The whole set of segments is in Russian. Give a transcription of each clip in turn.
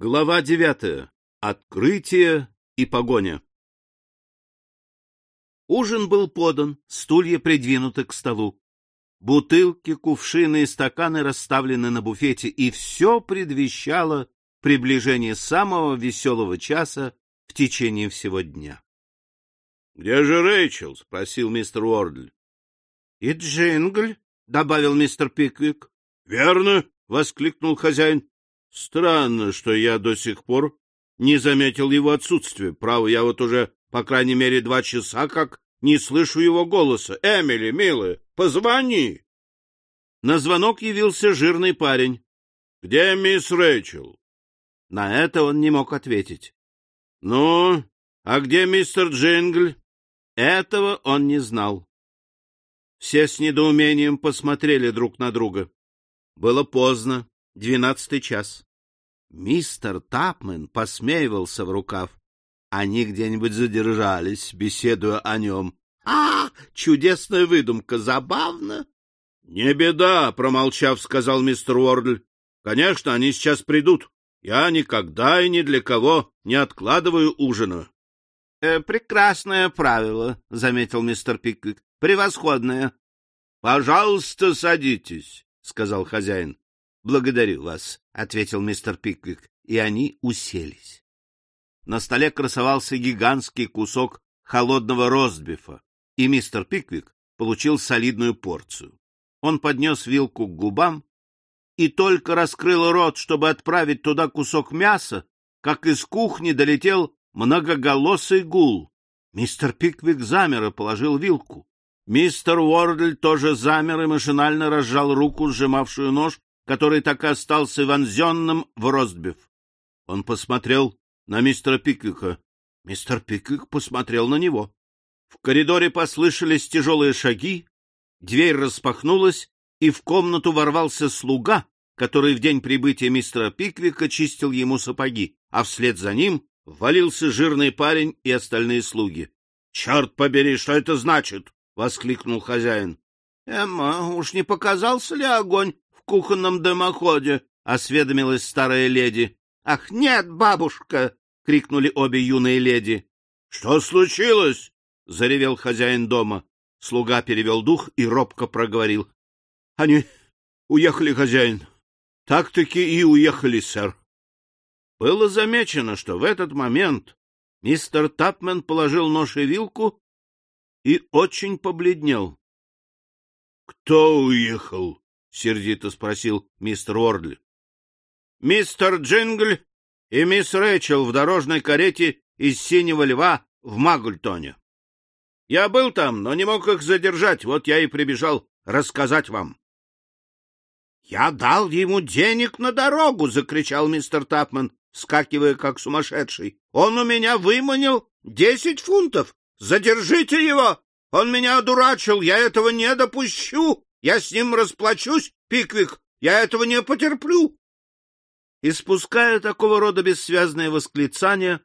Глава девятая. Открытие и погоня. Ужин был подан, стулья придвинуты к столу. Бутылки, кувшины и стаканы расставлены на буфете, и все предвещало приближение самого веселого часа в течение всего дня. — Где же Рэйчел? — спросил мистер Уордль. — И Джингль, — добавил мистер Пиквик. — Верно, — воскликнул хозяин. — Странно, что я до сих пор не заметил его отсутствия. Право, я вот уже, по крайней мере, два часа как не слышу его голоса. Эмили, милая, позвони. На звонок явился жирный парень. — Где мисс Рэйчел? На это он не мог ответить. — Ну, а где мистер Джингль? Этого он не знал. Все с недоумением посмотрели друг на друга. Было поздно, двенадцатый час. Мистер Тапмен посмеивался в рукав. Они где-нибудь задержались, беседуя о нем. — А, чудесная выдумка, забавно. — Не беда, — промолчав, сказал мистер Уордль. — Конечно, они сейчас придут. Я никогда и ни для кого не откладываю ужина. «Э, — Прекрасное правило, — заметил мистер Пиквик. — Превосходное. — Пожалуйста, садитесь, — сказал хозяин. — Благодарю вас, — ответил мистер Пиквик, и они уселись. На столе красовался гигантский кусок холодного ростбифа, и мистер Пиквик получил солидную порцию. Он поднес вилку к губам и только раскрыл рот, чтобы отправить туда кусок мяса, как из кухни долетел многоголосый гул. Мистер Пиквик замер и положил вилку. Мистер Уордль тоже замер и машинально разжал руку, сжимавшую нож, который так и остался вонзенным в ростбиф. Он посмотрел на мистера Пиквика. Мистер Пиквик посмотрел на него. В коридоре послышались тяжелые шаги, дверь распахнулась, и в комнату ворвался слуга, который в день прибытия мистера Пиквика чистил ему сапоги, а вслед за ним ввалился жирный парень и остальные слуги. — Черт побери, что это значит? — воскликнул хозяин. — Эмма, уж не показался ли огонь кухонном дымоходе? — осведомилась старая леди. — Ах, нет, бабушка! — крикнули обе юные леди. — Что случилось? — заревел хозяин дома. Слуга перевел дух и робко проговорил. — Они уехали, хозяин. Так-таки и уехали, сэр. Было замечено, что в этот момент мистер Тапмен положил нож и вилку и очень побледнел. — Кто уехал? — сердито спросил мистер Ордли. — Мистер Джингль и мисс Рэйчел в дорожной карете из «Синего льва» в Магультоне. Я был там, но не мог их задержать, вот я и прибежал рассказать вам. «Я дал ему денег на дорогу!» — закричал мистер Тапман, скакивая как сумасшедший. «Он у меня выманил десять фунтов! Задержите его! Он меня одурачил! Я этого не допущу! Я с ним расплачусь, Пиквик! Я этого не потерплю!» Испуская такого рода бессвязные восклицания,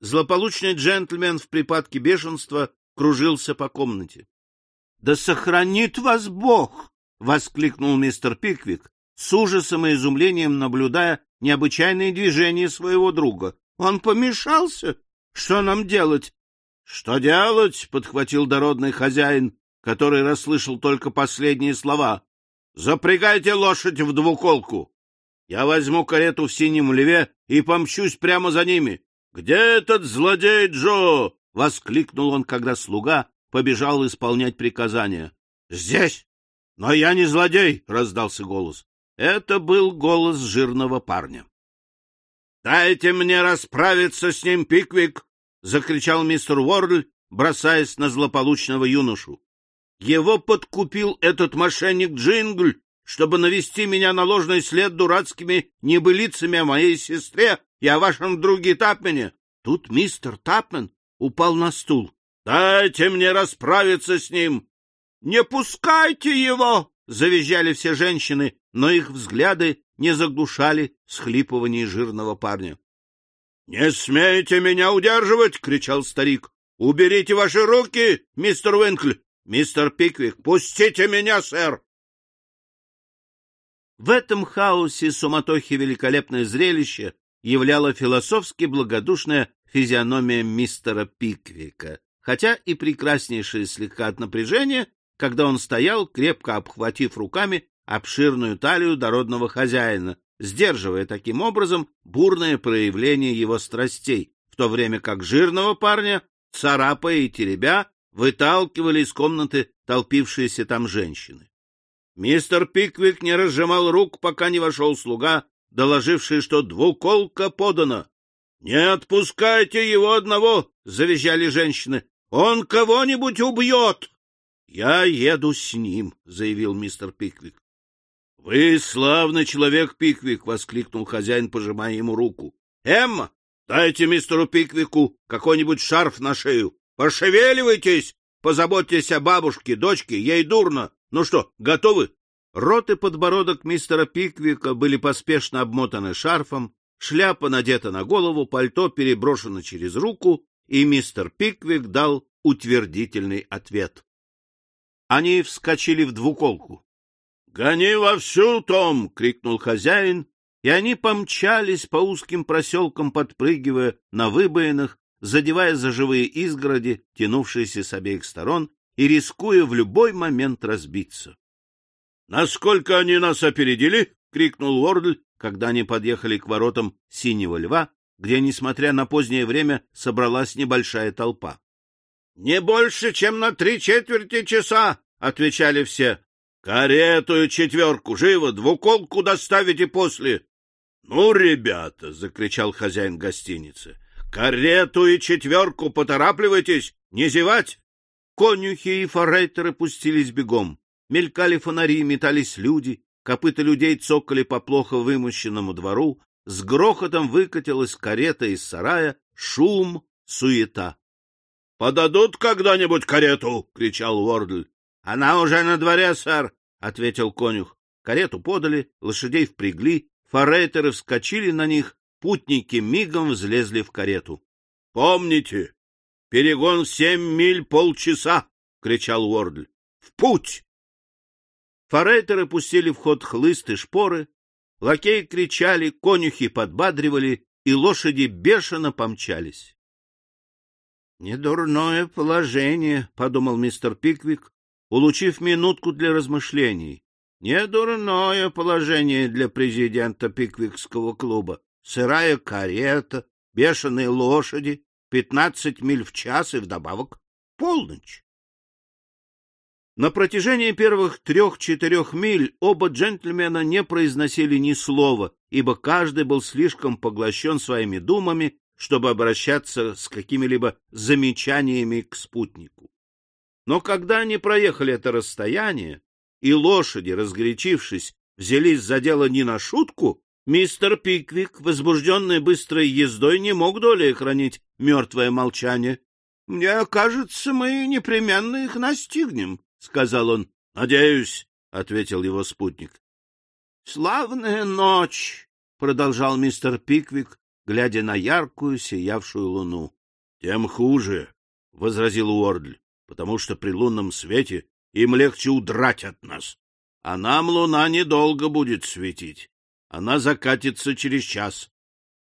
злополучный джентльмен в припадке бешенства кружился по комнате. — Да сохранит вас Бог! — воскликнул мистер Пиквик, с ужасом и изумлением наблюдая необычайные движения своего друга. — Он помешался? Что нам делать? — Что делать? — подхватил дородный хозяин, который расслышал только последние слова. — Запрягайте лошадь в двуколку. Я возьму карету в синем льве и помчусь прямо за ними. — Где этот злодей Джо? — воскликнул он, когда слуга побежал исполнять приказания. — Здесь! — Но я не злодей! — раздался голос. Это был голос жирного парня. — Дайте мне расправиться с ним, Пиквик! — закричал мистер Уорль, бросаясь на злополучного юношу. Его подкупил этот мошенник Джингль, чтобы навести меня на ложный след дурацкими небылицами о моей сестре и о вашем друге Тапмене. Тут мистер Тапмен упал на стул. — Дайте мне расправиться с ним! «Не пускайте его!» — завизжали все женщины, но их взгляды не заглушали схлипываний жирного парня. «Не смейте меня удерживать!» — кричал старик. «Уберите ваши руки, мистер Уинкль! Мистер Пиквик, пустите меня, сэр!» В этом хаосе суматохи великолепное зрелище являла философски благодушная физиономия мистера Пиквика, хотя и прекраснейшее слегка от напряжения, когда он стоял, крепко обхватив руками обширную талию дородного хозяина, сдерживая таким образом бурное проявление его страстей, в то время как жирного парня, царапая и теребя, выталкивали из комнаты толпившиеся там женщины. Мистер Пиквик не разжимал рук, пока не вошел слуга, доложивший, что двуколка подана. — Не отпускайте его одного! — завизжали женщины. — Он кого-нибудь убьет! — Я еду с ним, — заявил мистер Пиквик. — Вы славный человек, Пиквик! — воскликнул хозяин, пожимая ему руку. — Эмма, дайте мистеру Пиквику какой-нибудь шарф на шею. Пошевеливайтесь! Позаботьтесь о бабушке, дочке, ей дурно. Ну что, готовы? Рот и подбородок мистера Пиквика были поспешно обмотаны шарфом, шляпа надета на голову, пальто переброшено через руку, и мистер Пиквик дал утвердительный ответ. Они вскочили в двуколку. — Гони вовсю, Том! — крикнул хозяин, и они помчались по узким проселкам, подпрыгивая на выбоинах, задевая за живые изгороди, тянувшиеся с обеих сторон, и рискуя в любой момент разбиться. — Насколько они нас опередили? — крикнул Уордль, когда они подъехали к воротам Синего Льва, где, несмотря на позднее время, собралась небольшая толпа. — Не больше, чем на три четверти часа, — отвечали все. — Карету и четверку, живо, двуколку доставите после. — Ну, ребята, — закричал хозяин гостиницы, — карету и четверку поторапливайтесь, не зевать. Конюхи и форейтеры пустились бегом. Мелькали фонари, метались люди, копыта людей цокали по плохо вымощенному двору, с грохотом выкатилась карета из сарая, шум, суета. — Подадут когда-нибудь карету? — кричал Уордль. — Она уже на дворе, сэр, — ответил конюх. Карету подали, лошадей впрягли, форейтеры вскочили на них, путники мигом взлезли в карету. — Помните, перегон семь миль полчаса! — кричал Уордль. — В путь! Форейтеры пустили в ход хлысты, шпоры, лакеи кричали, конюхи подбадривали, и лошади бешено помчались. — Недурное положение, — подумал мистер Пиквик, улучив минутку для размышлений. — Недурное положение для президента Пиквикского клуба. Сырая карета, бешеные лошади, пятнадцать миль в час и вдобавок полночь. На протяжении первых трех-четырех миль оба джентльмена не произносили ни слова, ибо каждый был слишком поглощен своими думами, чтобы обращаться с какими-либо замечаниями к спутнику. Но когда они проехали это расстояние, и лошади, разгорячившись, взялись за дело не на шутку, мистер Пиквик, возбужденный быстрой ездой, не мог долей хранить мертвое молчание. — Мне кажется, мы непременно их настигнем, — сказал он. — Надеюсь, — ответил его спутник. — Славная ночь, — продолжал мистер Пиквик, глядя на яркую, сиявшую луну. — Тем хуже, — возразил Уордль, — потому что при лунном свете им легче удрать от нас. А нам луна недолго будет светить. Она закатится через час.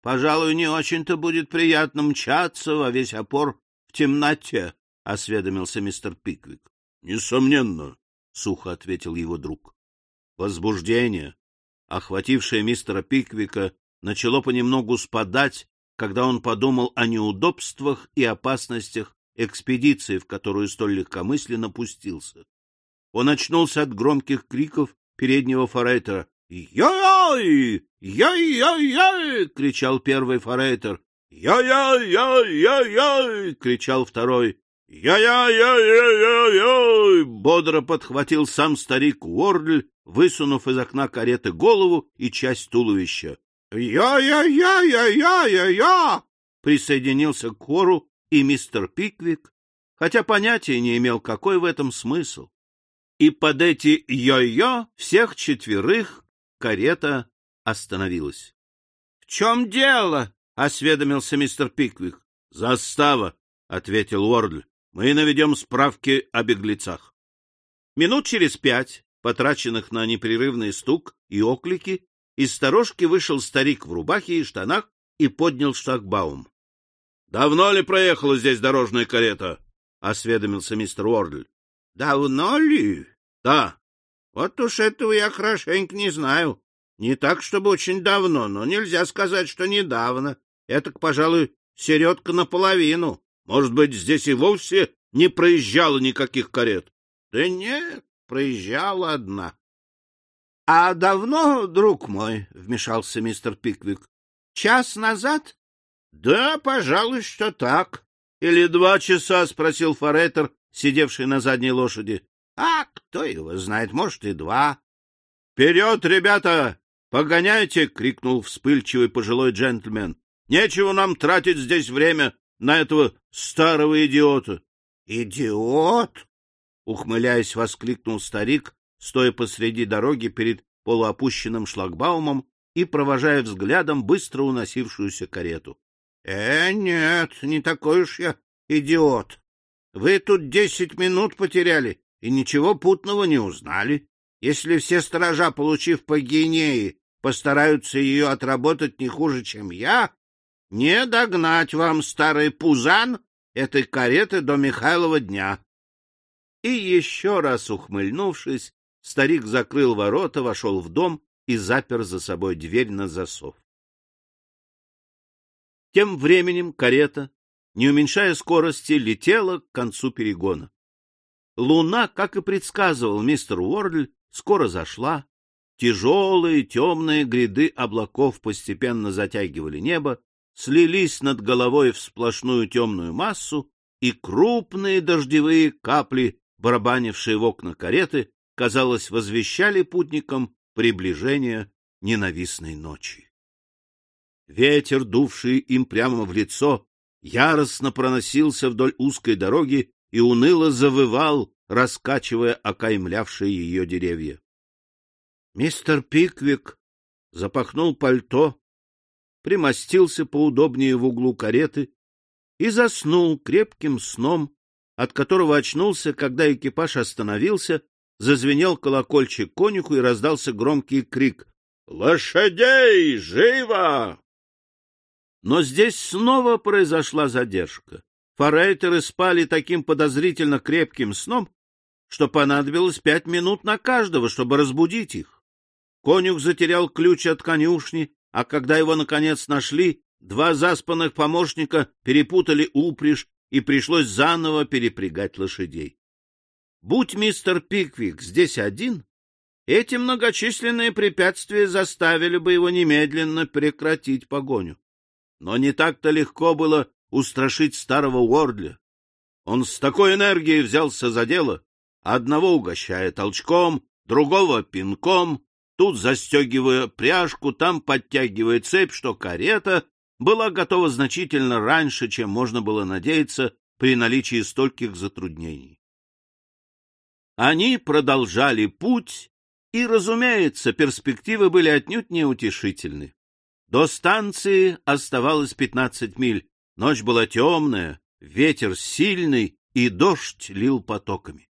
Пожалуй, не очень-то будет приятно мчаться во весь опор в темноте, — осведомился мистер Пиквик. — Несомненно, — сухо ответил его друг. Возбуждение, охватившее мистера Пиквика, начало понемногу спадать, когда он подумал о неудобствах и опасностях экспедиции, в которую столь легкомысленно пустился. Он очнулся от громких криков переднего форейтера. «Яй-яй! Яй-яй-яй!» — кричал первый форейтер. «Яй-яй-яй-яй-яй!» — кричал второй. «Я-я-я-я-я-я!» бодро подхватил сам старик Уордль, высунув из окна кареты голову и часть туловища. «Я-я-я-я-я-я-я!» присоединился к хору и мистер Пиквик, хотя понятия не имел, какой в этом смысл. И под эти «йо-йо» всех четверых карета остановилась. — В чем дело? — осведомился мистер Пиквик. — Застава, — ответил Уордль. Мы наведем справки о беглецах. Минут через пять, потраченных на непрерывный стук и оклики, из сторожки вышел старик в рубахе и штанах и поднял шлагбаум. — Давно ли проехала здесь дорожная карета? — осведомился мистер Уордль. — Давно ли? — Да. — Вот уж этого я хорошенько не знаю. Не так, чтобы очень давно, но нельзя сказать, что недавно. Это, пожалуй, середка наполовину. Может быть, здесь и вовсе не проезжало никаких карет? — Да нет, проезжала одна. — А давно, друг мой, — вмешался мистер Пиквик, — час назад? — Да, пожалуй, что так. — Или два часа, — спросил Фореттер, сидевший на задней лошади. — А кто его знает, может, и два. — Вперед, ребята! Погоняйте! — крикнул вспыльчивый пожилой джентльмен. — Нечего нам тратить здесь время на этого старого идиота. — Идиот? — ухмыляясь, воскликнул старик, стоя посреди дороги перед полуопущенным шлагбаумом и провожая взглядом быстро уносившуюся карету. — Э, нет, не такой уж я идиот. Вы тут десять минут потеряли и ничего путного не узнали. Если все сторожа, получив по гинеи, постараются ее отработать не хуже, чем я, не догнать вам, старый пузан, этой кареты до Михайлова дня. И еще раз ухмыльнувшись, старик закрыл ворота, вошел в дом и запер за собой дверь на засов. Тем временем карета, не уменьшая скорости, летела к концу перегона. Луна, как и предсказывал мистер Уордль, скоро зашла. Тяжелые темные гряды облаков постепенно затягивали небо, слились над головой в сплошную темную массу, и крупные дождевые капли, барабанившие в окна кареты, казалось, возвещали путникам приближение ненавистной ночи. Ветер, дувший им прямо в лицо, яростно проносился вдоль узкой дороги и уныло завывал, раскачивая окаймлявшие ее деревья. Мистер Пиквик запахнул пальто, примостился поудобнее в углу кареты и заснул крепким сном, от которого очнулся, когда экипаж остановился, зазвенел колокольчик конюху и раздался громкий крик «Лошадей! Живо!» Но здесь снова произошла задержка. Форейтеры спали таким подозрительно крепким сном, что понадобилось пять минут на каждого, чтобы разбудить их. Конюх затерял ключ от конюшни, а когда его, наконец, нашли, два заспанных помощника перепутали упряжь, и пришлось заново перепрягать лошадей. Будь мистер Пиквик здесь один, эти многочисленные препятствия заставили бы его немедленно прекратить погоню. Но не так-то легко было устрашить старого Уордля. Он с такой энергией взялся за дело, одного угощая толчком, другого пинком, тут застегивая пряжку, там подтягивая цепь, что карета была готова значительно раньше, чем можно было надеяться при наличии стольких затруднений. Они продолжали путь, и, разумеется, перспективы были отнюдь неутешительны. До станции оставалось пятнадцать миль. Ночь была темная, ветер сильный, и дождь лил потоками.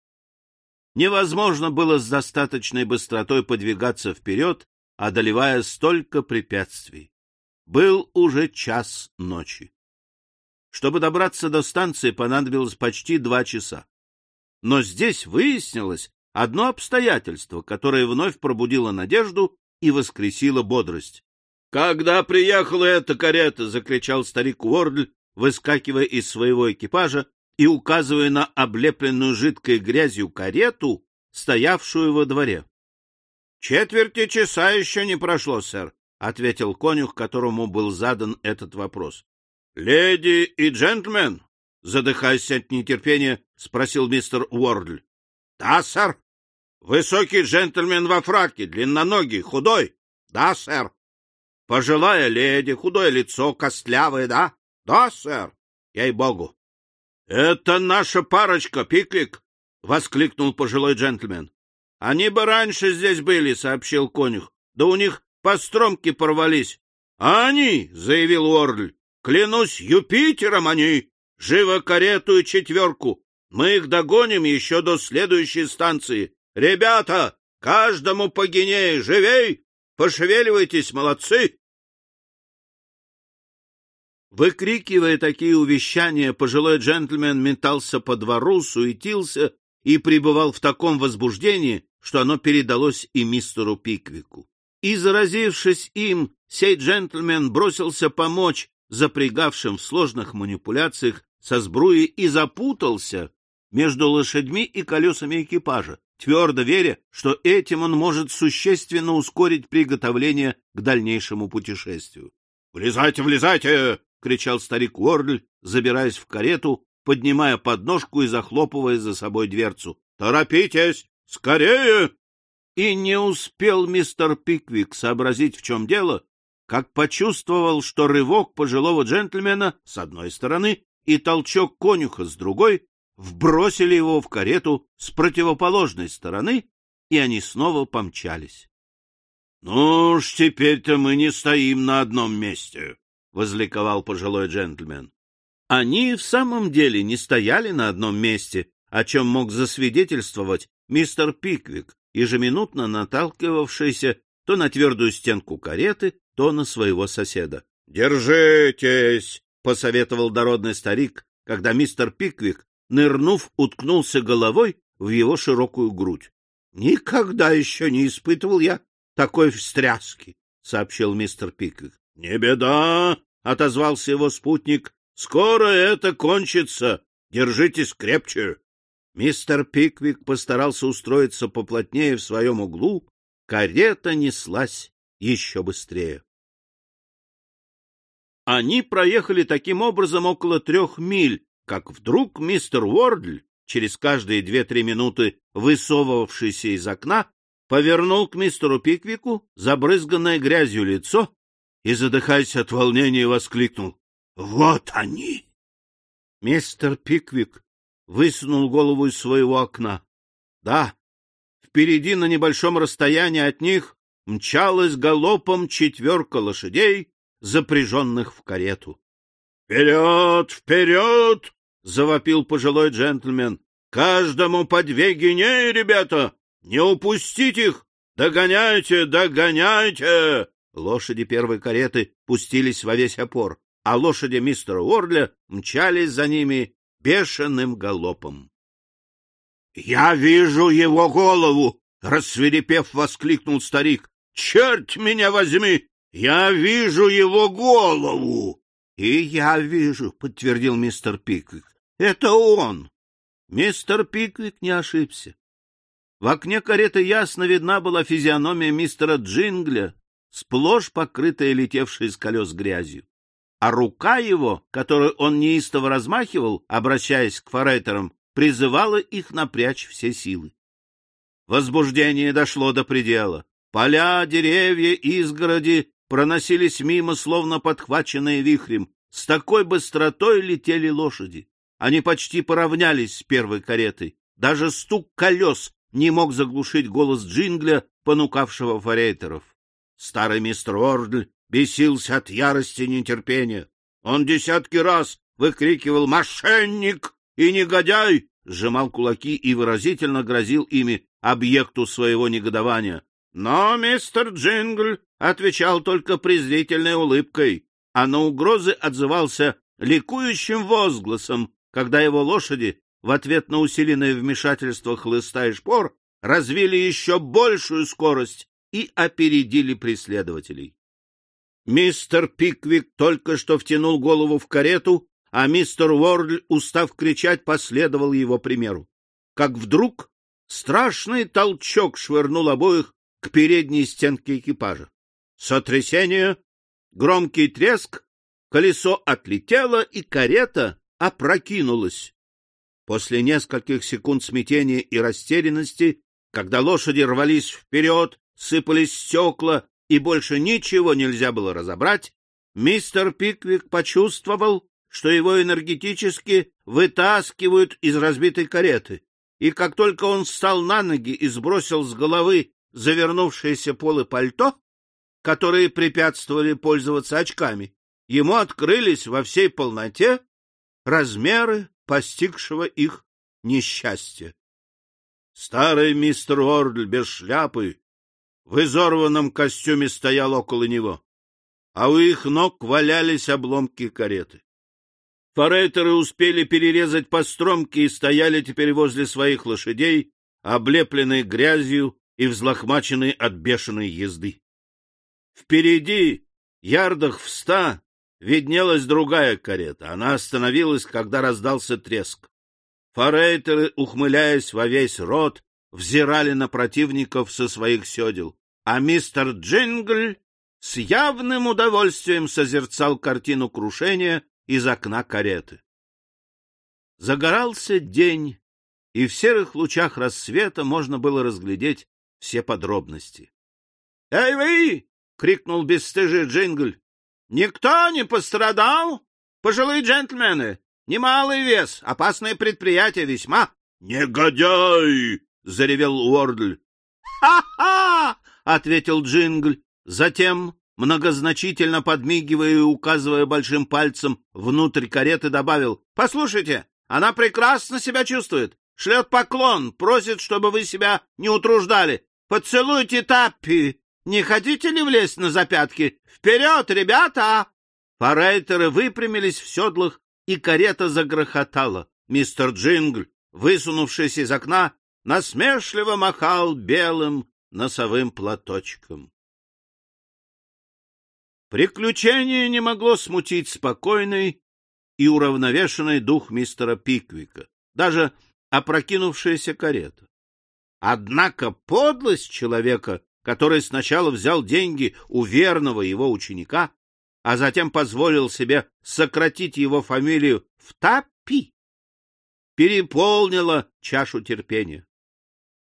Невозможно было с достаточной быстротой подвигаться вперед, одолевая столько препятствий. Был уже час ночи. Чтобы добраться до станции, понадобилось почти два часа. Но здесь выяснилось одно обстоятельство, которое вновь пробудило надежду и воскресило бодрость. — Когда приехала эта карета? — закричал старик Уордль, выскакивая из своего экипажа и указывая на облепленную жидкой грязью карету, стоявшую во дворе. — Четверти часа еще не прошло, сэр, — ответил конюх, которому был задан этот вопрос. — Леди и джентльмен, — задыхаясь от нетерпения, спросил мистер Уордль. — Да, сэр. — Высокий джентльмен во фраке, длинноногий, худой? — Да, сэр. Пожилая леди, худое лицо, костлявое, да? Да, сэр. Ей-богу. Это наша парочка, Пиклик, воскликнул пожилой джентльмен. Они бы раньше здесь были, сообщил конюх. Да у них постромки порвались. А они, заявил Уорль, клянусь Юпитером они, живо карету и четверку. Мы их догоним еще до следующей станции. Ребята, каждому по гинее, живей! Пошевеливайтесь, молодцы! Выкрикивая такие увещания, пожилой джентльмен метался по двору, суетился и пребывал в таком возбуждении, что оно передалось и мистеру Пиквику. И, заразившись им, сей джентльмен бросился помочь запрягавшим в сложных манипуляциях со сбруей и запутался между лошадьми и колесами экипажа, твердо веря, что этим он может существенно ускорить приготовление к дальнейшему путешествию. — Влезайте, влезайте! — кричал старик Уордль, забираясь в карету, поднимая подножку и захлопывая за собой дверцу. — Торопитесь! Скорее! И не успел мистер Пиквик сообразить, в чем дело, как почувствовал, что рывок пожилого джентльмена с одной стороны и толчок конюха с другой вбросили его в карету с противоположной стороны, и они снова помчались. — Ну уж теперь-то мы не стоим на одном месте, — возликовал пожилой джентльмен. Они в самом деле не стояли на одном месте, о чем мог засвидетельствовать мистер Пиквик, ежеминутно наталкивавшийся то на твердую стенку кареты, то на своего соседа. — Держитесь! — посоветовал дородный старик, когда мистер Пиквик, нырнув, уткнулся головой в его широкую грудь. — Никогда еще не испытывал я такой встряски, — сообщил мистер Пиквик. — Не беда, — отозвался его спутник. — Скоро это кончится. Держитесь крепче. Мистер Пиквик постарался устроиться поплотнее в своем углу. Карета неслась еще быстрее. Они проехали таким образом около трех миль, как вдруг мистер Уордль, через каждые две-три минуты высовывавшийся из окна, повернул к мистеру Пиквику забрызганное грязью лицо и, задыхаясь от волнения, воскликнул. — Вот они! Мистер Пиквик высунул голову из своего окна. Да, впереди на небольшом расстоянии от них мчалась галопом четверка лошадей, запряженных в карету. — Вперед, вперед! — завопил пожилой джентльмен. — Каждому по две гинеи, ребята! Не упустить их! Догоняйте, догоняйте! Лошади первой кареты пустились во весь опор, а лошади мистера Уордля мчались за ними бешеным галопом. — Я вижу его голову! — рассверепев, воскликнул старик. — Черт меня возьми! Я вижу его голову! — И я вижу, — подтвердил мистер Пиквик. — Это он! Мистер Пиквик не ошибся. В окне кареты ясно видна была физиономия мистера Джингля, сплошь покрытая летевшей из колес грязью. А рука его, которую он неистово размахивал, обращаясь к форейтерам, призывала их напрячь все силы. Возбуждение дошло до предела. Поля, деревья, изгороди проносились мимо, словно подхваченные вихрем. С такой быстротой летели лошади. Они почти поравнялись с первой каретой. Даже стук колес не мог заглушить голос Джингля, понукавшего форейтеров. Старый мистер Ордль бесился от ярости и нетерпения. Он десятки раз выкрикивал «Мошенник!» и «Негодяй!», сжимал кулаки и выразительно грозил ими объекту своего негодования. Но мистер Джингл отвечал только презрительной улыбкой, а на угрозы отзывался ликующим возгласом, когда его лошади в ответ на усиленное вмешательство хлыста и шпор развили еще большую скорость и опередили преследователей. Мистер Пиквик только что втянул голову в карету, а мистер Уордль, устав кричать, последовал его примеру. Как вдруг страшный толчок швырнул обоих к передней стенке экипажа. Сотрясение, громкий треск, колесо отлетело, и карета опрокинулась. После нескольких секунд смятения и растерянности, когда лошади рвались вперед, сыпались стекла, и больше ничего нельзя было разобрать, мистер Пиквик почувствовал, что его энергетически вытаскивают из разбитой кареты, и как только он встал на ноги и сбросил с головы завернувшиеся полы пальто, которые препятствовали пользоваться очками, ему открылись во всей полноте размеры постигшего их несчастья. Старый мистер Ордль без шляпы в изорванном костюме стоял около него. а у их ног валялись обломки кареты. Форейтеры успели перерезать постромки и стояли теперь возле своих лошадей, облепленные грязью и взлохмаченные от бешеной езды. Впереди, ярдах в ста, виднелась другая карета. Она остановилась, когда раздался треск. Форейтеры, ухмыляясь во весь рот, взирали на противников со своих седел, а мистер Джингль с явным удовольствием созерцал картину крушения из окна кареты. Загорался день, и в серых лучах рассвета можно было разглядеть все подробности. — Эй вы! — крикнул бесстыжий Джингль. — Никто не пострадал? Пожилые джентльмены, немалый вес, опасное предприятие весьма. — Негодяй! — заревел Уордль. «Ха — ответил Джингль. Затем, многозначительно подмигивая и указывая большим пальцем внутрь кареты, добавил. — Послушайте, она прекрасно себя чувствует. Шлет поклон, просит, чтобы вы себя не утруждали. Поцелуйте Таппи. Не хотите ли влезть на запятки? Вперед, ребята! Форейтеры выпрямились в седлах, и карета загрохотала. Мистер Джингль, высунувшись из окна, насмешливо махал белым носовым платочком. Приключение не могло смутить спокойный и уравновешенный дух мистера Пиквика, даже опрокинувшаяся карета. Однако подлость человека, который сначала взял деньги у верного его ученика, а затем позволил себе сократить его фамилию в Таппи, переполнила чашу терпения.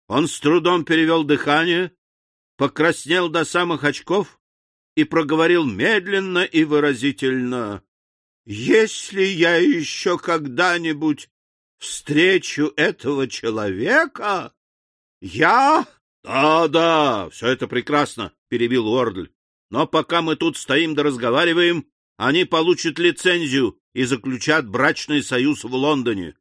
Он с трудом перевел дыхание, покраснел до самых очков и проговорил медленно и выразительно. — Если я еще когда-нибудь встречу этого человека, я... Да, — Да-да, все это прекрасно, — перебил Уордль. — Но пока мы тут стоим да разговариваем, они получат лицензию и заключат брачный союз в Лондоне.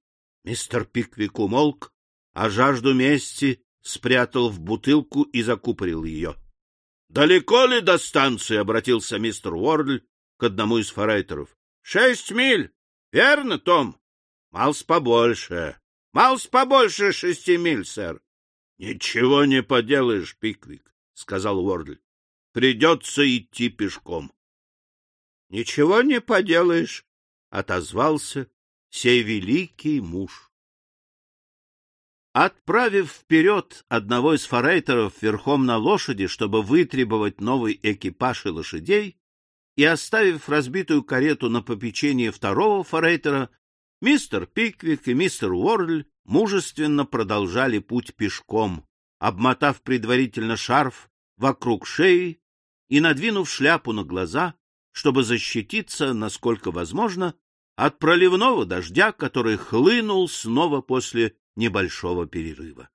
Мистер Пиквик умолк, а жажду мести спрятал в бутылку и закупорил ее. — Далеко ли до станции? — обратился мистер Уордль к одному из форейтеров. — Шесть миль. Верно, Том? — Малс побольше. — Малс побольше шести миль, сэр. — Ничего не поделаешь, Пиквик, — сказал Уордль. — Придется идти пешком. — Ничего не поделаешь, — отозвался сей великий муж. Отправив вперед одного из форейтеров верхом на лошади, чтобы вытребовать новый экипаж и лошадей, и оставив разбитую карету на попечение второго форейтера, мистер Пиквик и мистер Уорль мужественно продолжали путь пешком, обмотав предварительно шарф вокруг шеи и надвинув шляпу на глаза, чтобы защититься, насколько возможно, от проливного дождя, который хлынул снова после небольшого перерыва.